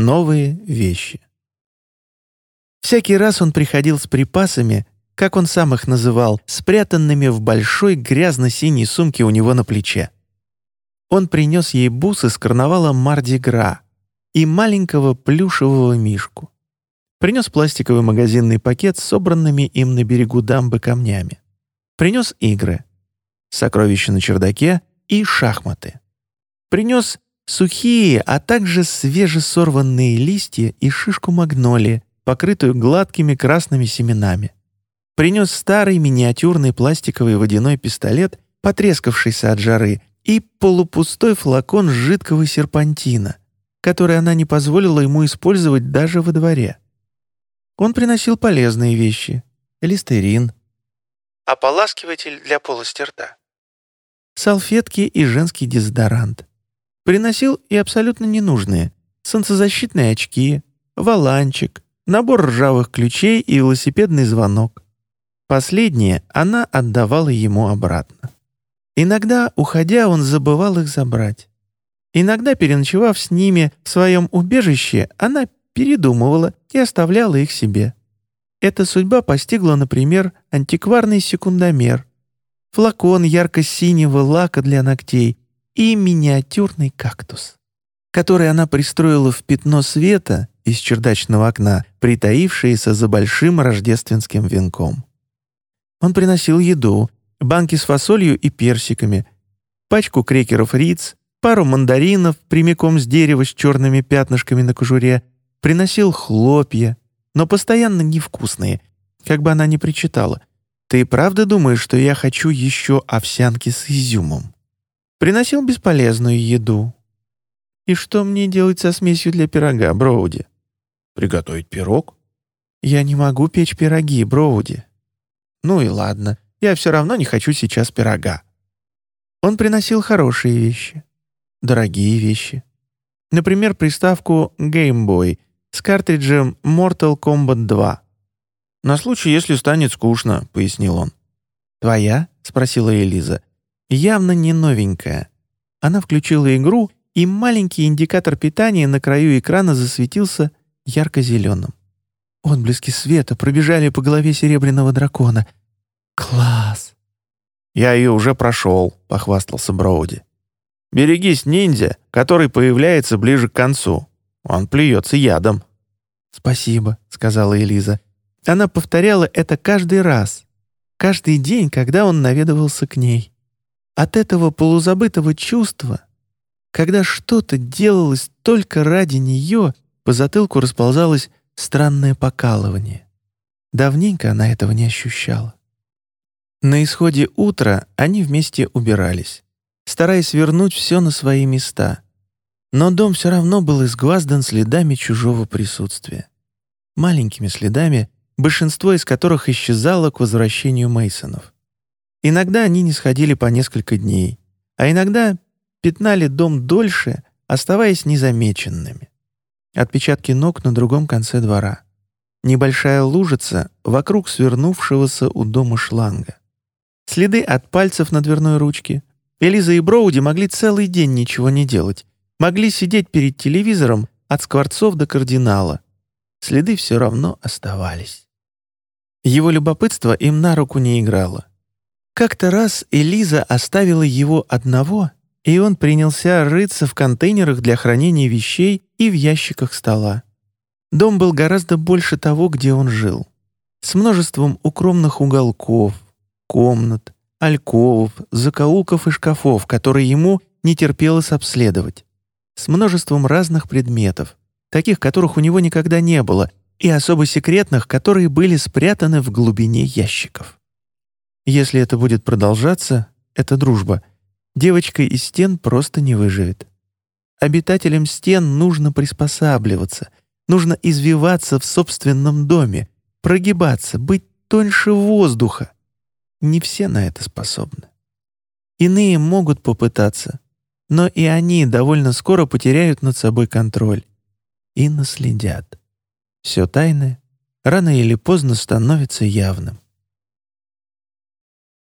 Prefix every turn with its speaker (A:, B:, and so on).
A: новые вещи. Всякий раз он приходил с припасами, как он сам их называл, спрятанными в большой грязно-синей сумке у него на плече. Он принес ей бусы с карнавала Марди-Гра и маленького плюшевого мишку. Принес пластиковый магазинный пакет с собранными им на берегу дамбы камнями. Принес игры, сокровища на чердаке и шахматы. Принес сухие, а также свежесорванные листья и шишку магнолии, покрытую гладкими красными семенами. Принес старый миниатюрный пластиковый водяной пистолет, потрескавшийся от жары, и полупустой флакон жидкого серпантина, который она не позволила ему использовать даже во дворе. Он приносил полезные вещи — листерин, ополаскиватель для полости рта, салфетки и женский дезодорант. Приносил и абсолютно ненужные — солнцезащитные очки, валанчик, набор ржавых ключей и велосипедный звонок. Последнее она отдавала ему обратно. Иногда, уходя, он забывал их забрать. Иногда, переночевав с ними в своем убежище, она передумывала и оставляла их себе. Эта судьба постигла, например, антикварный секундомер, флакон ярко-синего лака для ногтей и миниатюрный кактус, который она пристроила в пятно света из чердачного окна, притаившееся за большим рождественским венком. Он приносил еду, банки с фасолью и персиками, пачку крекеров Риц, пару мандаринов прямиком с дерева с черными пятнышками на кожуре, приносил хлопья, но постоянно невкусные, как бы она ни причитала. «Ты правда думаешь, что я хочу еще овсянки с изюмом?» Приносил бесполезную еду. «И что мне делать со смесью для пирога, Броуди?» «Приготовить пирог?» «Я не могу печь пироги, Броуди». «Ну и ладно, я все равно не хочу сейчас пирога». Он приносил хорошие вещи, дорогие вещи. Например, приставку Game Boy с картриджем Mortal Kombat 2. «На случай, если станет скучно», — пояснил он. «Твоя?» — спросила Элиза. «Явно не новенькая». Она включила игру, и маленький индикатор питания на краю экрана засветился ярко-зеленым. Отблески света пробежали по голове серебряного дракона. «Класс!» «Я ее уже прошел», — похвастался Броуди. «Берегись ниндзя, который появляется ближе к концу. Он плюется ядом». «Спасибо», — сказала Элиза. Она повторяла это каждый раз, каждый день, когда он наведывался к ней. От этого полузабытого чувства, когда что-то делалось только ради нее, по затылку расползалось странное покалывание. Давненько она этого не ощущала. На исходе утра они вместе убирались, стараясь вернуть все на свои места. Но дом все равно был изгваздан следами чужого присутствия. Маленькими следами, большинство из которых исчезало к возвращению Мейсонов. Иногда они не сходили по несколько дней, а иногда пятнали дом дольше, оставаясь незамеченными. Отпечатки ног на другом конце двора. Небольшая лужица вокруг свернувшегося у дома шланга. Следы от пальцев на дверной ручке. Элиза и Броуди могли целый день ничего не делать. Могли сидеть перед телевизором от скворцов до кардинала. Следы все равно оставались. Его любопытство им на руку не играло. Как-то раз Элиза оставила его одного, и он принялся рыться в контейнерах для хранения вещей и в ящиках стола. Дом был гораздо больше того, где он жил. С множеством укромных уголков, комнат, альковов, закоулков и шкафов, которые ему не терпелось обследовать. С множеством разных предметов, таких, которых у него никогда не было, и особо секретных, которые были спрятаны в глубине ящиков. Если это будет продолжаться, эта дружба, девочка из стен просто не выживет. Обитателям стен нужно приспосабливаться, нужно извиваться в собственном доме, прогибаться, быть тоньше воздуха. Не все на это способны. Иные могут попытаться, но и они довольно скоро потеряют над собой контроль и наследят. Все тайное рано или поздно становится явным.